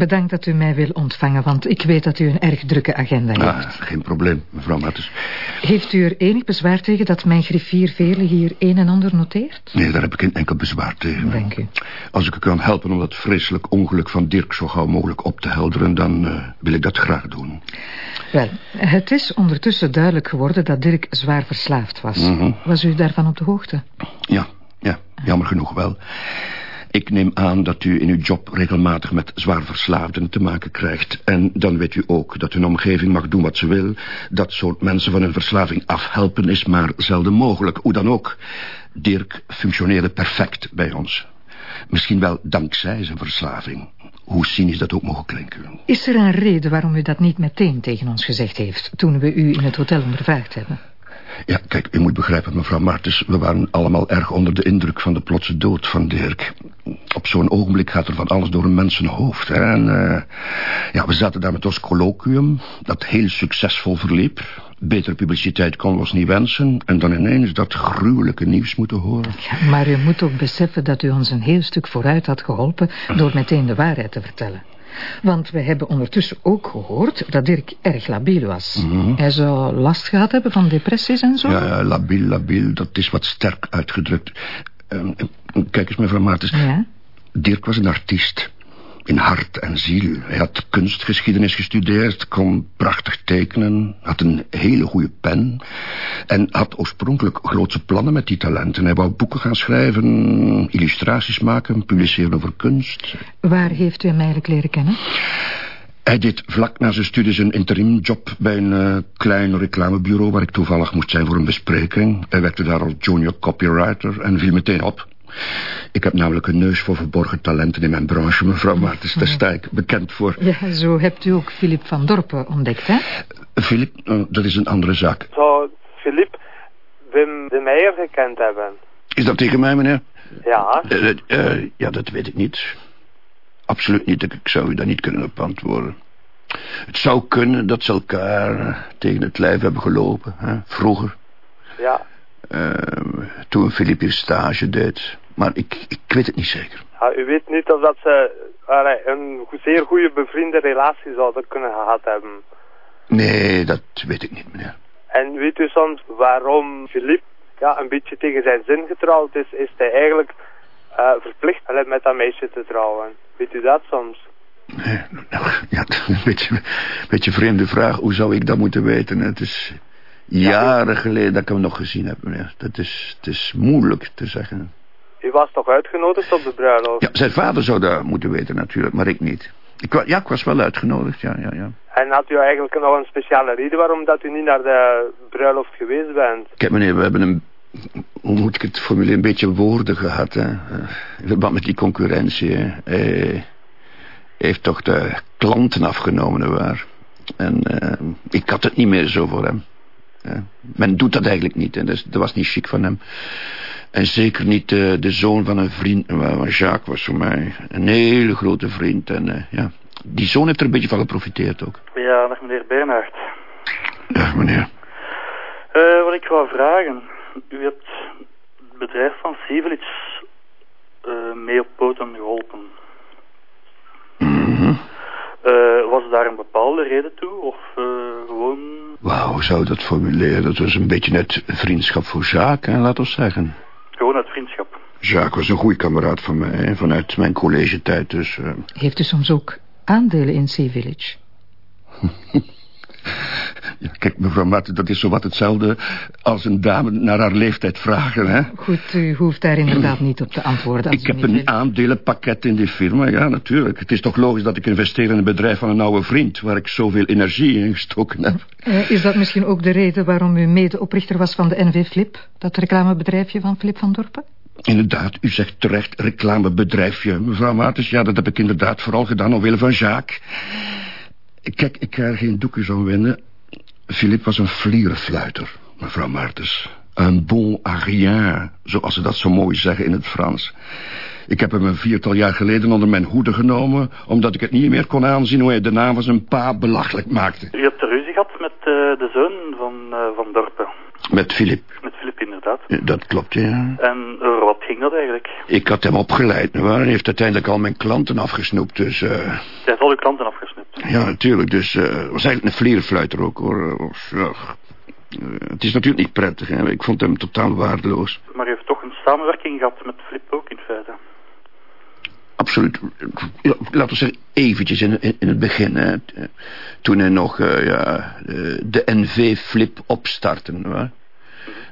Bedankt dat u mij wil ontvangen, want ik weet dat u een erg drukke agenda Ah, heeft. geen probleem, mevrouw Mattes. Heeft u er enig bezwaar tegen dat mijn griffier Veerle hier een en ander noteert? Nee, daar heb ik geen enkel bezwaar tegen. Dank u. Als ik u kan helpen om dat vreselijk ongeluk van Dirk zo gauw mogelijk op te helderen... dan eh, wil ik dat graag doen. Wel, het is ondertussen duidelijk geworden dat Dirk zwaar verslaafd was. Mhm. Was u daarvan op de hoogte? Ja, ja, jammer genoeg wel. Ik neem aan dat u in uw job regelmatig met zwaar verslaafden te maken krijgt. En dan weet u ook dat hun omgeving mag doen wat ze wil. Dat soort mensen van hun verslaving afhelpen is maar zelden mogelijk. Hoe dan ook. Dirk functioneerde perfect bij ons. Misschien wel dankzij zijn verslaving. Hoe cynisch dat ook mogen klinken. Is er een reden waarom u dat niet meteen tegen ons gezegd heeft... toen we u in het hotel ondervraagd hebben? Ja, kijk, u moet begrijpen, mevrouw Martens... we waren allemaal erg onder de indruk van de plotse dood van Dirk. Op zo'n ogenblik gaat er van alles door een mensenhoofd. Hè? En eh, ja, we zaten daar met ons colloquium... dat heel succesvol verliep. Betere publiciteit kon ons niet wensen... en dan ineens dat gruwelijke nieuws moeten horen. Maar u moet ook beseffen dat u ons een heel stuk vooruit had geholpen... door meteen de waarheid te vertellen. Want we hebben ondertussen ook gehoord dat Dirk erg labiel was. Hij zou last gehad hebben van depressies en zo. Mhm. Ja, ja, labiel, labiel, dat is wat sterk uitgedrukt. Eh, kijk eens, mevrouw Martens. Ja? Dirk was een artiest. In hart en ziel. Hij had kunstgeschiedenis gestudeerd, kon prachtig tekenen, had een hele goede pen... en had oorspronkelijk grootse plannen met die talenten. Hij wou boeken gaan schrijven, illustraties maken, publiceren over kunst. Waar heeft u hem eigenlijk leren kennen? Hij deed vlak na zijn studies een interimjob bij een eh, klein reclamebureau... waar ik toevallig moest zijn voor een bespreking. Hij werkte daar als junior copywriter en viel meteen op. Ik heb namelijk een neus voor verborgen talenten in mijn branche, mevrouw Martens. Daar sta ik bekend voor. Ja, zo hebt u ook Philip van Dorpen ontdekt, hè? Filip, eh, dat is een andere zaak. Zou Filip Wim de Meijer gekend hebben? Is dat tegen mij, meneer? Ja. Eh, eh, ja, dat weet ik niet. Absoluut niet. Ik zou u daar niet kunnen op antwoorden. Het zou kunnen dat ze elkaar tegen het lijf hebben gelopen. Hè? Vroeger. Ja. Eh, toen Filip hier stage deed. Maar ik, ik weet het niet zeker. ja. U weet niet of dat ze allee, een zeer goede bevriende relatie zouden kunnen gehad hebben. Nee, dat weet ik niet, meneer. En weet u soms waarom Filip ja, een beetje tegen zijn zin getrouwd is? Is hij eigenlijk eh, verplicht allee, met dat meisje te trouwen? Weet u dat soms? Nee, nou, ja, een beetje, een beetje vreemde vraag. Hoe zou ik dat moeten weten? Het is jaren geleden dat ik hem nog gezien heb, meneer. Dat is, het is moeilijk te zeggen. U was toch uitgenodigd op de bruiloft? Ja, zijn vader zou dat moeten weten natuurlijk, maar ik niet. Ik, ja, ik was wel uitgenodigd, ja, ja, ja. En had u eigenlijk nog een speciale reden waarom dat u niet naar de bruiloft geweest bent? Kijk meneer, we hebben een... Hoe moet ik het formuleren? Een beetje woorden gehad, hè. Eh, In verband met die concurrentie. Hij heeft toch de klanten afgenomen, waar. En eh, ik had het niet meer zo voor hem. Eh, men doet dat eigenlijk niet, en dus, dat was niet chic van hem. En zeker niet eh, de zoon van een vriend, eh, want Jacques was voor mij een hele grote vriend. En eh, ja, die zoon heeft er een beetje van geprofiteerd ook. Ja, dag meneer Bernhard. Ja, meneer. Eh, wat ik wou vragen. U hebt het bedrijf van Sivelic eh, mee op poten geholpen. Mhm. Eh, was daar een bepaalde reden toe? Of eh, gewoon... Wauw, hoe zou je dat formuleren? Dat was een beetje net vriendschap voor Jacques, hè, laat ons zeggen. Gewoon uit vriendschap? Jacques was een goede kameraad van mij, hè, vanuit mijn collegetijd, dus... eh, Heeft u soms ook aandelen in Sea Village? ja, kijk, mevrouw Marten, dat is zowat hetzelfde als een dame naar haar leeftijd vragen, hè. Goed, u hoeft daar inderdaad niet op te antwoorden. Ik heb een wil. aandelenpakket in die firma, ja, natuurlijk. Het is toch logisch dat ik investeer in een bedrijf van een oude vriend... waar ik zoveel energie in gestoken heb. Eh, is dat misschien ook de reden waarom u medeoprichter was van de NV Flip? Dat reclamebedrijfje van Flip van Dorpen? Inderdaad, u zegt terecht reclamebedrijfje, mevrouw Martens. Ja, dat heb ik inderdaad vooral gedaan omwille van Jacques. Kijk, ik ga er geen doekjes om winnen. Philippe was een vlierenfluiter, mevrouw Martens. Un bon à rien, zoals ze dat zo mooi zeggen in het Frans. Ik heb hem een viertal jaar geleden onder mijn hoede genomen... omdat ik het niet meer kon aanzien hoe hij de naam van zijn pa belachelijk maakte. U hebt ruzie gehad met eh, de zoon van, eh, van Dorpen. Met Philippe. Met Filip inderdaad. Ja, Dat klopt, ja. En wat ging dat eigenlijk? Ik had hem opgeleid, nietwaar? Hij heeft uiteindelijk al mijn klanten afgesnoept, dus... eh, Hij heeft al uw klanten afgesnipt. Ja, natuurlijk. Dus eh was eigenlijk een vlierenfluiter ook, hoor. Ja, eh, het is natuurlijk niet prettig, hè. Ik vond hem totaal waardeloos. Maar u heeft toch een samenwerking gehad met Flip ook in feite. Absoluut. Ja, laten we zeggen, eventjes in, in, in het begin, hè. Toen hij nog, eh, ja, de, NV-flip opstartte, nietwaar?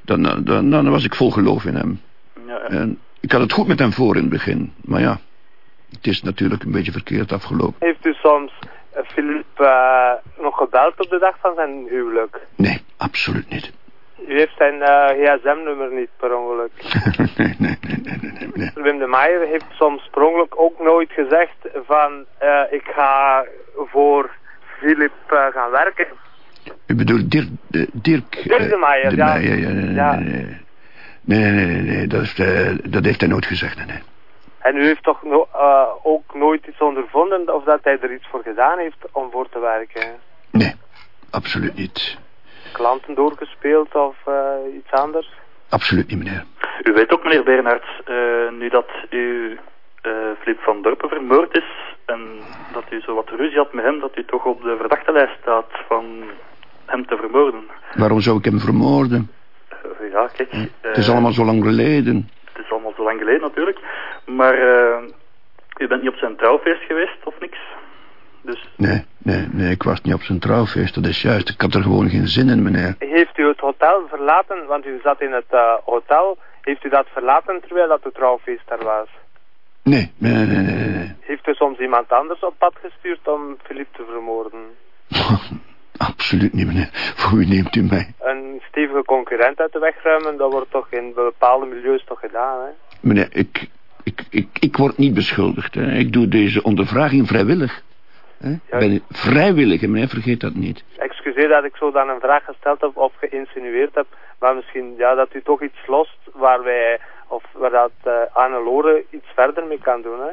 Dan, dan, dan, dan was ik vol geloof in hem. Ja, en En ik had het goed met hem voor in het begin. Maar ja, het is natuurlijk een beetje verkeerd afgelopen. Heeft u soms eh, Philippe eh, nog gebeld op de dag van zijn huwelijk? Nee, absoluut niet. U heeft zijn eh, gsm-nummer niet per ongeluk. nee, nee, nee, nee, nee, nee. Wim de Meijer heeft soms per ongeluk ook nooit gezegd van ik ga voor eh, gaan werken. U bedoelt Dirk... Dirk, Dirk de Meijer, ja. Meijer, ja, nee, Ja. nee, nee. Nee, dat, is, dat heeft hij nooit gezegd, nee, nee. En u heeft toch no- eh, ook nooit iets ondervonden of dat hij er iets voor gedaan heeft om voor te werken? Nee, absoluut niet. Klanten doorgespeeld of eh, iets anders? Absoluut niet, meneer. u weet ook, meneer Bernhardt, eh, nu dat u eh Flip van Dorpen vermoord is en dat u zo wat ruzie had met hem, dat u toch op de verdachtenlijst staat van hem te vermoorden. Waarom zou ik hem vermoorden? Ja, kijk. Het is allemaal zo lang geleden. Het is allemaal zo lang geleden natuurlijk. Maar eh, u bent niet op zijn trouwfeest geweest of niks? Dus Nee, nee, nee, ik was niet op zijn trouwfeest, dat is juist. Ik had er gewoon geen zin in, meneer. Heeft u het hotel verlaten, want u zat in het eh, hotel, heeft u dat verlaten terwijl dat het trouwfeest er was? Nee, nee, nee, nee, nee, nee. Heeft u soms iemand anders op pad gestuurd om Philippe te vermoorden? Absoluut niet, meneer. Voor wie neemt u mij? Een stevige concurrent uit de weg ruimen, dat wordt toch in bepaalde milieus toch gedaan, hè? Meneer, ik, ik, ik, ik word niet beschuldigd. Hè. Ik doe deze ondervraging vrijwillig. Hè. Ik ben vrijwillig, hè, meneer, vergeet dat niet. Excuseer dat ik zo dan een vraag gesteld heb of geïnsinueerd heb, maar misschien ja, dat u toch iets lost waar wij, of waar dat uh, Anne-Lore iets verder mee kan doen, hè?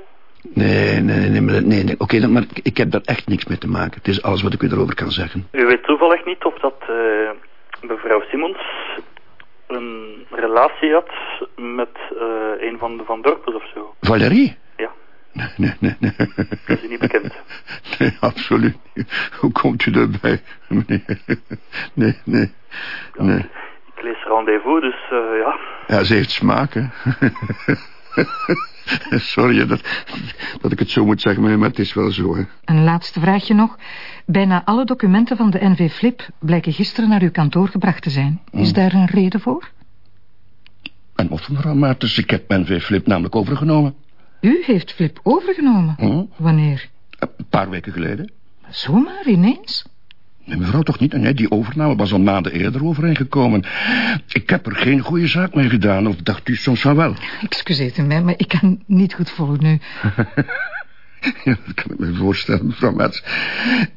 Nee, nee, nee, nee, nee. oké, dan, maar ik- ik heb daar echt niks mee te maken. Het is alles wat ik u erover kan zeggen. u weet toevallig niet of dat eh, mevrouw Simons een relatie had met eh, een van de Van Dorpels of zo. Valerie? Ja, Nee, nee, nee, nee. dat is u niet bekend. Nee, absoluut niet. Hoe komt u daarbij, meneer? Nee, nee, nee. Ik lees rendezvous, dus eh, ja. Ja, ze heeft smaak, hè. Sorry dat, dat ik het zo moet zeggen, maar het is wel zo, hè. Een laatste vraagje nog. Bijna alle documenten van de NV Flip blijken gisteren naar uw kantoor gebracht te zijn. Is daar een reden voor? En of mevrouw Maartens, ik heb mijn V-flip namelijk overgenomen. U heeft Flip overgenomen. Hm? Wanneer? Een paar weken geleden. Zomaar ineens? Nee, mevrouw toch niet? Nee, die overname was al maanden eerder overeengekomen. Ik heb er geen goede zaak mee gedaan, of dacht u soms van wel? Excuseert u mij, maar ik kan niet goed volgen nu. Ja, dat kan ik me voorstellen, mevrouw.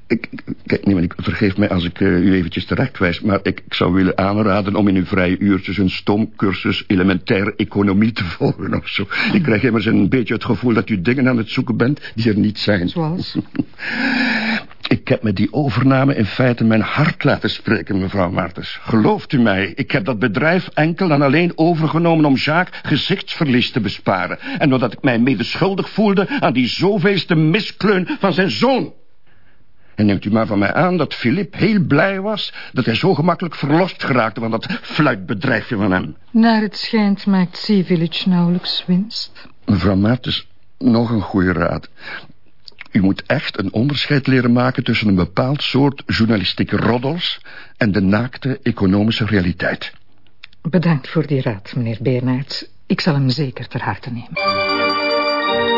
Ik, kijk, nee, maar ik, vergeef mij als ik eh, u eventjes terechtwijs... maar ik, ik zou willen aanraden om in uw vrije uurtjes... een stoomcursus elementaire economie te volgen of zo. Ik krijg immers een beetje het gevoel dat u dingen aan het zoeken bent... die er niet zijn. Zoals? Ik heb met die overname in feite mijn hart laten spreken, mevrouw Martens. Gelooft u mij, ik heb dat bedrijf enkel en alleen overgenomen om Jacques gezichtsverlies te besparen. En doordat ik mij medeschuldig voelde aan die zoveelste miskleun van zijn zoon. En neemt u maar van mij aan dat Philippe heel blij was... dat hij zo gemakkelijk verlost geraakte van dat fluitbedrijfje van hem. Naar het schijnt maakt Sea Village nauwelijks winst. Mevrouw Martens, nog een goede raad. U moet echt een onderscheid leren maken tussen een bepaald soort journalistieke roddels... en de naakte economische realiteit. Bedankt voor die raad, meneer Bernards. Ik zal hem zeker ter harte nemen.